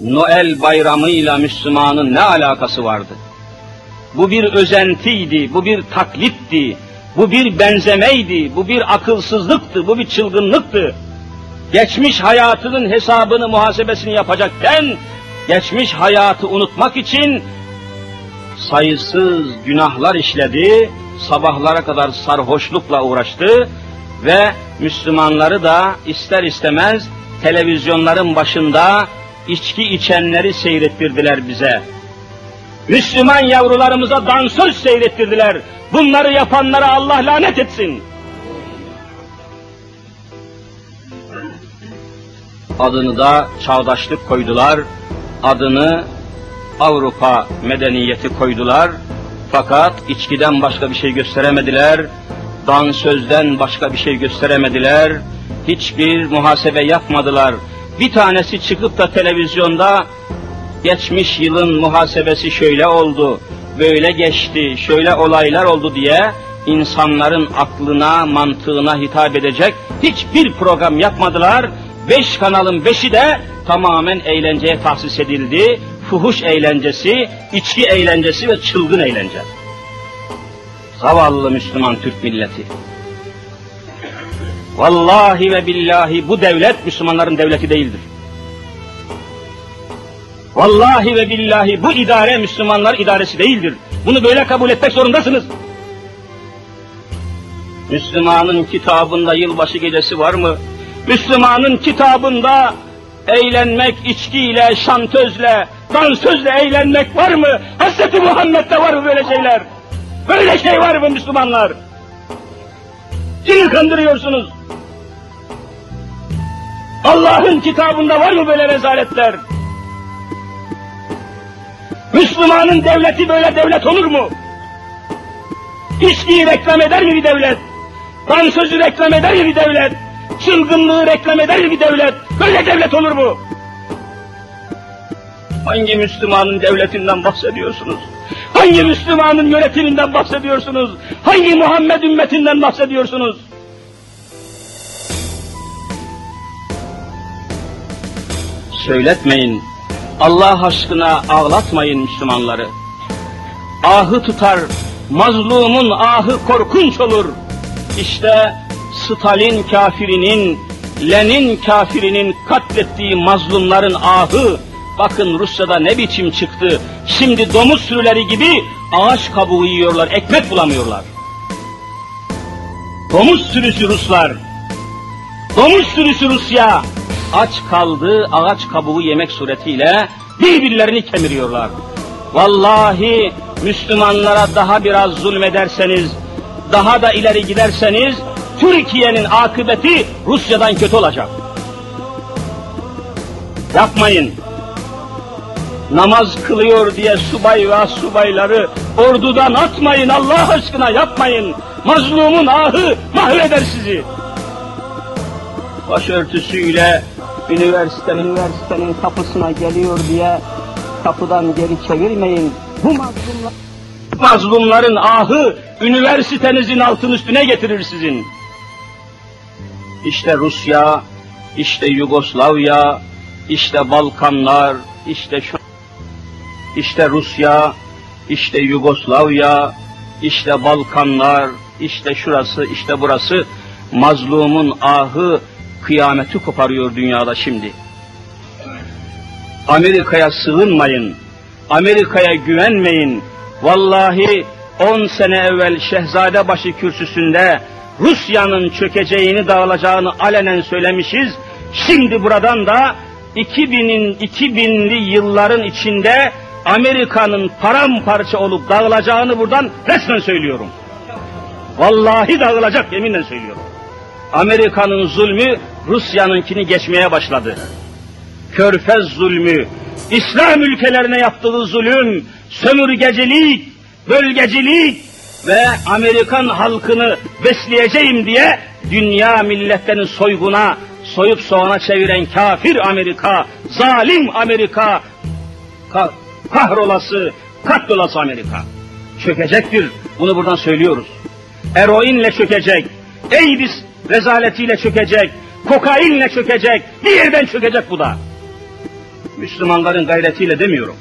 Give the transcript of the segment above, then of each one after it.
Noel bayramıyla Müslümanın ne alakası vardı? Bu bir özentiydi, bu bir taklitti, bu bir benzemeydi, bu bir akılsızlıktı, bu bir çılgınlıktı. Geçmiş hayatının hesabını, muhasebesini yapacakken, geçmiş hayatı unutmak için sayısız günahlar işledi, sabahlara kadar sarhoşlukla uğraştı ve Müslümanları da ister istemez televizyonların başında içki içenleri seyrettirdiler bize. Müslüman yavrularımıza dansöz seyrettirdiler. Bunları yapanlara Allah lanet etsin. Adını da çağdaşlık koydular. Adını Avrupa medeniyeti koydular. Fakat içkiden başka bir şey gösteremediler. Dansözden başka bir şey gösteremediler. Hiçbir muhasebe yapmadılar. Bir tanesi çıkıp da televizyonda geçmiş yılın muhasebesi şöyle oldu, böyle geçti, şöyle olaylar oldu diye insanların aklına, mantığına hitap edecek hiçbir program yapmadılar. Beş kanalın beşi de tamamen eğlenceye tahsis edildi. Fuhuş eğlencesi, içki eğlencesi ve çılgın eğlence. Zavallı Müslüman Türk milleti. Vallahi ve billahi bu devlet Müslümanların devleti değildir. Vallahi ve billahi bu idare Müslümanlar idaresi değildir. Bunu böyle kabul etmek zorundasınız. Müslümanın kitabında yılbaşı gecesi var mı? Müslümanın kitabında eğlenmek içkiyle, şantözle, dansözle eğlenmek var mı? Hz. Muhammed'de var mı böyle şeyler? Böyle şey var mı Müslümanlar? Kimi kandırıyorsunuz? Allah'ın kitabında var mı böyle rezaletler? Müslümanın devleti böyle devlet olur mu? İçkiyi reklam eder mi bir devlet? Dansözü reklam eder mi bir devlet? Çılgınlığı reklam eder mi bir devlet? Böyle devlet olur mu? Hangi Müslümanın devletinden bahsediyorsunuz? Hangi Müslümanın yönetiminden bahsediyorsunuz? Hangi Muhammed ümmetinden bahsediyorsunuz? Söyletmeyin, Allah aşkına ağlatmayın Müslümanları. Ahı tutar, mazlumun ahı korkunç olur. İşte Stalin kafirinin, Lenin kafirinin katlettiği mazlumların ahı, bakın Rusya'da ne biçim çıktı. Şimdi domuz sürüleri gibi ağaç kabuğu yiyorlar, ekmek bulamıyorlar. Domuz sürüsü Ruslar, domuz sürüsü Rusya, aç kaldı ağaç kabuğu yemek suretiyle birbirlerini kemiriyorlar. Vallahi Müslümanlara daha biraz zulmederseniz, daha da ileri giderseniz Türkiye'nin akıbeti Rusya'dan kötü olacak. Yapmayın. Namaz kılıyor diye subay ve subayları ordudan atmayın Allah aşkına yapmayın. Mazlumun ahı mahveder sizi. Başörtüsüyle üniversite üniversitenin kapısına geliyor diye kapıdan geri çevirmeyin. Bu mazlumlar, mazlumların ahı üniversitenizin altın üstüne getirir sizin. İşte Rusya, işte Yugoslavya, işte Balkanlar, işte şu, işte Rusya, işte Yugoslavya, işte Balkanlar, işte şurası, işte burası mazlumun ahı kıyameti koparıyor dünyada şimdi. Amerika'ya sığınmayın, Amerika'ya güvenmeyin. Vallahi 10 sene evvel Şehzadebaşı kürsüsünde Rusya'nın çökeceğini, dağılacağını alenen söylemişiz. Şimdi buradan da 2000'in 2000'li yılların içinde Amerika'nın paramparça olup dağılacağını buradan resmen söylüyorum. Vallahi dağılacak yeminle söylüyorum. Amerika'nın zulmü Rusya'nınkini geçmeye başladı. Körfez zulmü, İslam ülkelerine yaptığı zulüm, sömürgecilik, bölgecilik ve Amerikan halkını besleyeceğim diye dünya milletlerin soyguna, soyup soğana çeviren kafir Amerika, zalim Amerika, ka kahrolası, katlolası Amerika. Çökecektir, bunu buradan söylüyoruz. Eroinle çökecek, AIDS rezaletiyle çökecek, kokainle çökecek, bir yerden çökecek bu da. Müslümanların gayretiyle demiyorum.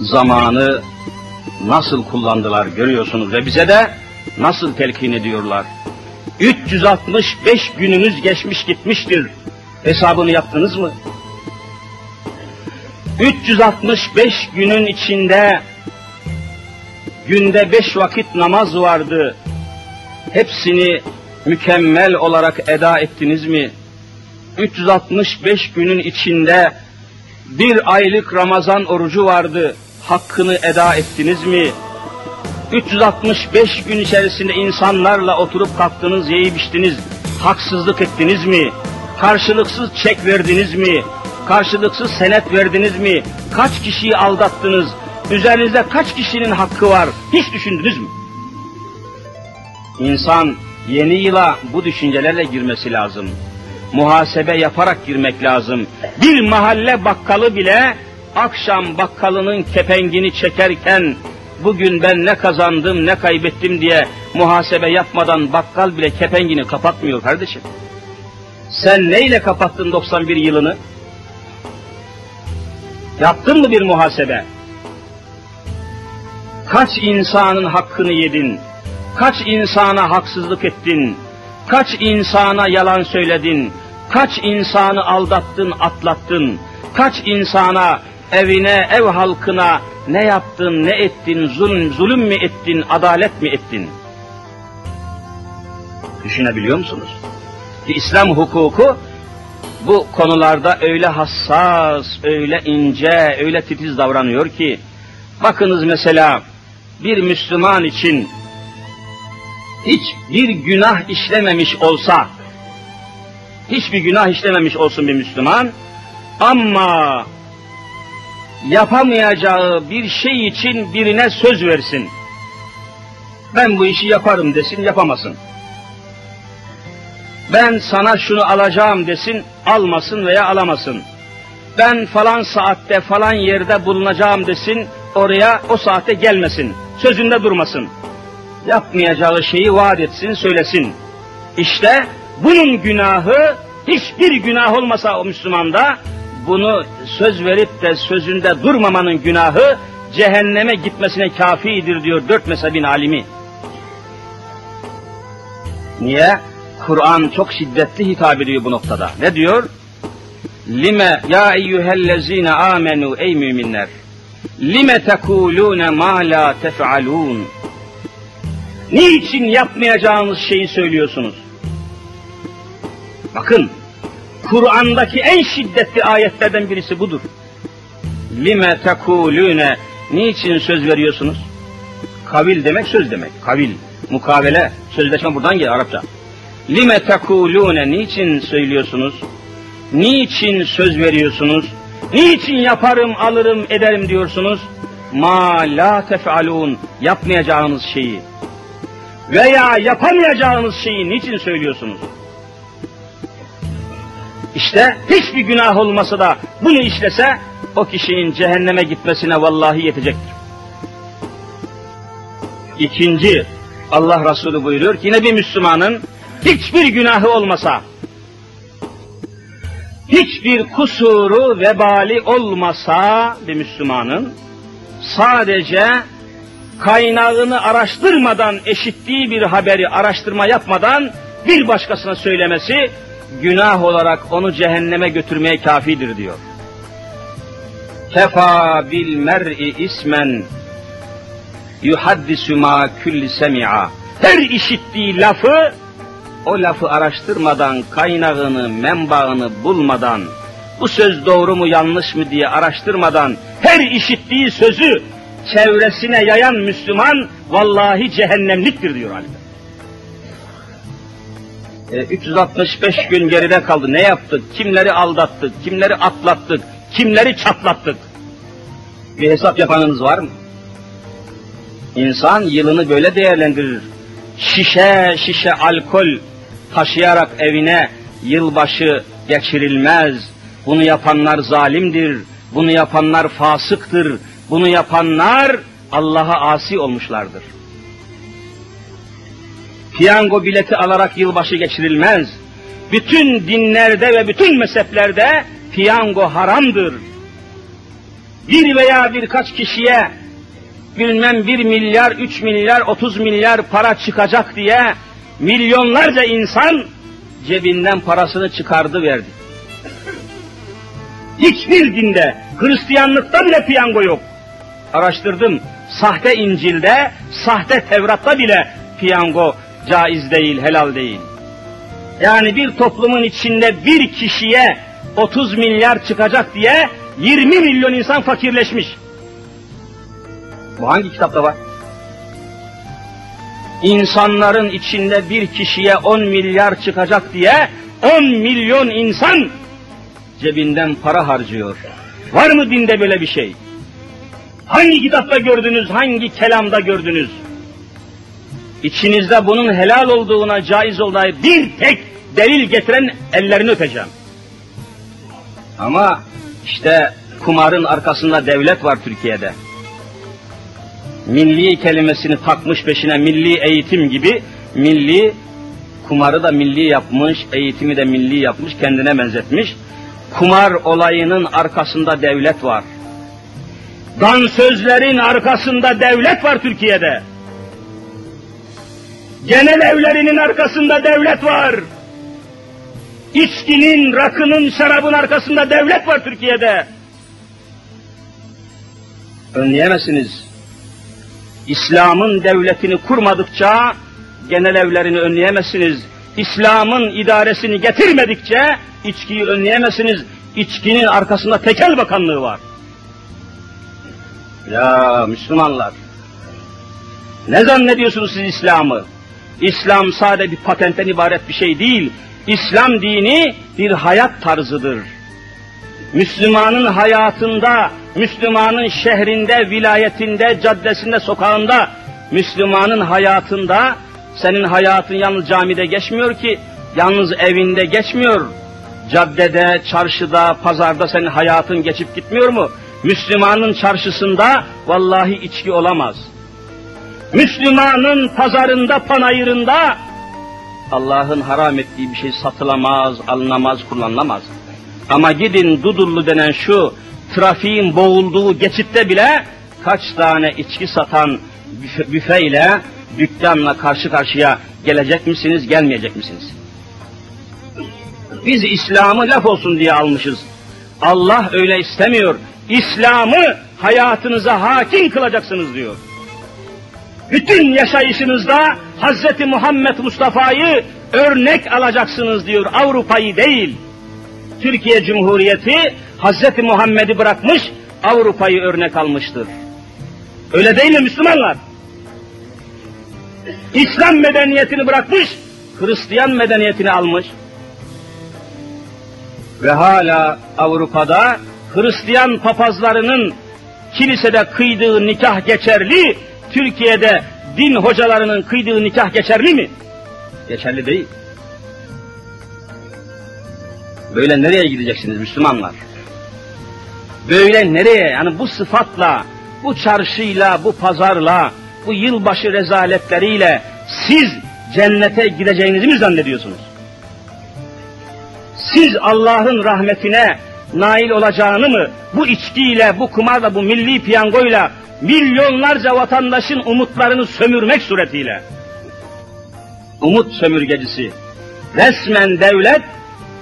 Zamanı nasıl kullandılar görüyorsunuz ve bize de nasıl telkin ediyorlar. 365 gününüz geçmiş gitmiştir. Hesabını yaptınız mı? 365 günün içinde günde beş vakit namaz vardı. Hepsini mükemmel olarak eda ettiniz mi? 365 günün içinde bir aylık Ramazan orucu vardı. Hakkını eda ettiniz mi? 365 gün içerisinde insanlarla oturup kalktınız, yiyip içtiniz, haksızlık ettiniz mi? Karşılıksız çek verdiniz mi? Karşılıksız senet verdiniz mi? Kaç kişiyi aldattınız? Üzerinizde kaç kişinin hakkı var? Hiç düşündünüz mü? İnsan yeni yıla bu düşüncelerle girmesi lazım. Muhasebe yaparak girmek lazım. Bir mahalle bakkalı bile akşam bakkalının kepengini çekerken bugün ben ne kazandım ne kaybettim diye muhasebe yapmadan bakkal bile kepengini kapatmıyor kardeşim. Sen neyle kapattın 91 yılını? Yaptın mı bir muhasebe? Kaç insanın hakkını yedin? Kaç insana haksızlık ettin? Kaç insana yalan söyledin? Kaç insanı aldattın, atlattın? Kaç insana, evine, ev halkına ne yaptın, ne ettin, zulüm, zulüm mü ettin, adalet mi ettin? Düşünebiliyor musunuz? Ki İslam hukuku bu konularda öyle hassas, öyle ince, öyle titiz davranıyor ki, bakınız mesela bir Müslüman için hiçbir günah işlememiş olsa, hiçbir günah işlememiş olsun bir Müslüman, ama yapamayacağı bir şey için birine söz versin. Ben bu işi yaparım desin, yapamasın. Ben sana şunu alacağım desin, almasın veya alamasın. Ben falan saatte falan yerde bulunacağım desin, oraya o saate gelmesin. Sözünde durmasın. Yapmayacağı şeyi vaat etsin, söylesin. İşte bunun günahı hiçbir günah olmasa o Müslümanda bunu söz verip de sözünde durmamanın günahı cehenneme gitmesine kafidir diyor dört mezhebin alimi. Niye? Kur'an çok şiddetli hitap ediyor bu noktada. Ne diyor? Lime ya eyyühellezine amenu ey müminler. Lime tekulune ma la tef'alun. Niçin yapmayacağınız şeyi söylüyorsunuz? Bakın, Kur'an'daki en şiddetli ayetlerden birisi budur. Lime tekulune niçin söz veriyorsunuz? Kavil demek söz demek. Kavil, mukavele, sözleşme buradan geliyor Arapça. Lime tekulune niçin söylüyorsunuz? Niçin söz veriyorsunuz? Niçin yaparım, alırım, ederim diyorsunuz? Ma la tef'alun yapmayacağınız şeyi veya yapamayacağınız şeyi niçin söylüyorsunuz? İşte hiçbir günah olmasa da bunu işlese o kişinin cehenneme gitmesine vallahi yetecektir. İkinci Allah Resulü buyuruyor ki yine bir Müslümanın hiçbir günahı olmasa, hiçbir kusuru vebali olmasa bir Müslümanın sadece kaynağını araştırmadan eşittiği bir haberi araştırma yapmadan bir başkasına söylemesi günah olarak onu cehenneme götürmeye kafidir diyor. Kefa bil mer'i ismen yuhaddisu ma kulli semi'a. Her işittiği lafı o lafı araştırmadan, kaynağını, menbaını bulmadan, bu söz doğru mu yanlış mı diye araştırmadan her işittiği sözü çevresine yayan Müslüman vallahi cehennemliktir diyor halde. E, 365 gün geride kaldı. Ne yaptık? Kimleri aldattık? Kimleri atlattık? Kimleri çatlattık? Bir hesap yapanınız var mı? İnsan yılını böyle değerlendirir. Şişe şişe alkol taşıyarak evine yılbaşı geçirilmez. Bunu yapanlar zalimdir. Bunu yapanlar fasıktır. Bunu yapanlar Allah'a asi olmuşlardır. Piyango bileti alarak yılbaşı geçirilmez. Bütün dinlerde ve bütün mezheplerde piyango haramdır. Bir veya birkaç kişiye bilmem bir milyar, üç milyar, otuz milyar para çıkacak diye milyonlarca insan cebinden parasını çıkardı verdi. Hiçbir dinde, Hristiyanlıkta bile piyango yok. Araştırdım, sahte İncil'de, sahte Tevrat'ta bile piyango caiz değil, helal değil. Yani bir toplumun içinde bir kişiye 30 milyar çıkacak diye 20 milyon insan fakirleşmiş. Bu hangi kitapta var? İnsanların içinde bir kişiye 10 milyar çıkacak diye 10 milyon insan cebinden para harcıyor. Var mı dinde böyle bir şey? Hangi kitapta gördünüz, hangi kelamda gördünüz? İçinizde bunun helal olduğuna, caiz olduğuna bir tek delil getiren ellerini öpeceğim. Ama işte kumarın arkasında devlet var Türkiye'de. Milli kelimesini takmış peşine milli eğitim gibi milli kumarı da milli yapmış, eğitimi de milli yapmış, kendine benzetmiş. Kumar olayının arkasında devlet var. Dansözlerin arkasında devlet var Türkiye'de. Genel evlerinin arkasında devlet var. İçkinin, rakının, şarabın arkasında devlet var Türkiye'de. Önleyemezsiniz. İslam'ın devletini kurmadıkça genel evlerini önleyemezsiniz. İslam'ın idaresini getirmedikçe içkiyi önleyemezsiniz. İçkinin arkasında tekel bakanlığı var. Ya Müslümanlar, ne zannediyorsunuz siz İslam'ı? İslam sade bir patentten ibaret bir şey değil. İslam dini bir hayat tarzıdır. Müslümanın hayatında, Müslümanın şehrinde, vilayetinde, caddesinde, sokağında, Müslümanın hayatında, senin hayatın yalnız camide geçmiyor ki, yalnız evinde geçmiyor. Caddede, çarşıda, pazarda senin hayatın geçip gitmiyor mu? Müslümanın çarşısında vallahi içki olamaz. Müslümanın pazarında, panayırında Allah'ın haram ettiği bir şey satılamaz, alınamaz, kullanılamaz. Ama gidin Dudullu denen şu trafiğin boğulduğu geçitte bile kaç tane içki satan büfe, büfeyle, dükkanla karşı karşıya gelecek misiniz, gelmeyecek misiniz? Biz İslam'ı laf olsun diye almışız. Allah öyle istemiyor. İslam'ı hayatınıza hakim kılacaksınız diyor. Bütün yaşayışınızda Hz. Muhammed Mustafa'yı örnek alacaksınız diyor. Avrupa'yı değil. Türkiye Cumhuriyeti Hz. Muhammed'i bırakmış, Avrupa'yı örnek almıştır. Öyle değil mi Müslümanlar? İslam medeniyetini bırakmış, Hristiyan medeniyetini almış. Ve hala Avrupa'da Hristiyan papazlarının kilisede kıydığı nikah geçerli, Türkiye'de din hocalarının kıydığı nikah geçerli mi? Geçerli değil. Böyle nereye gideceksiniz Müslümanlar? Böyle nereye? Yani bu sıfatla, bu çarşıyla, bu pazarla, bu yılbaşı rezaletleriyle siz cennete gideceğinizi mi zannediyorsunuz? Siz Allah'ın rahmetine nail olacağını mı bu içkiyle, bu kumarla, bu milli piyangoyla milyonlarca vatandaşın umutlarını sömürmek suretiyle umut sömürgecisi resmen devlet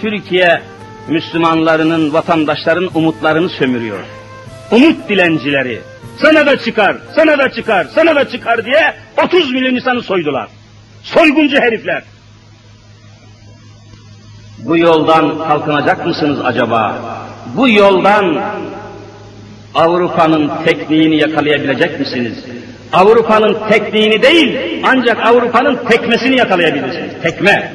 Türkiye Müslümanlarının, vatandaşların umutlarını sömürüyor. Umut dilencileri. Sana da çıkar, sana da çıkar, sana da çıkar diye 30 milyon insanı soydular. Soyguncu herifler. Bu yoldan kalkınacak mısınız acaba? Bu yoldan Avrupa'nın tekniğini yakalayabilecek misiniz? Avrupa'nın tekniğini değil, ancak Avrupa'nın tekmesini yakalayabilirsiniz. Tekme.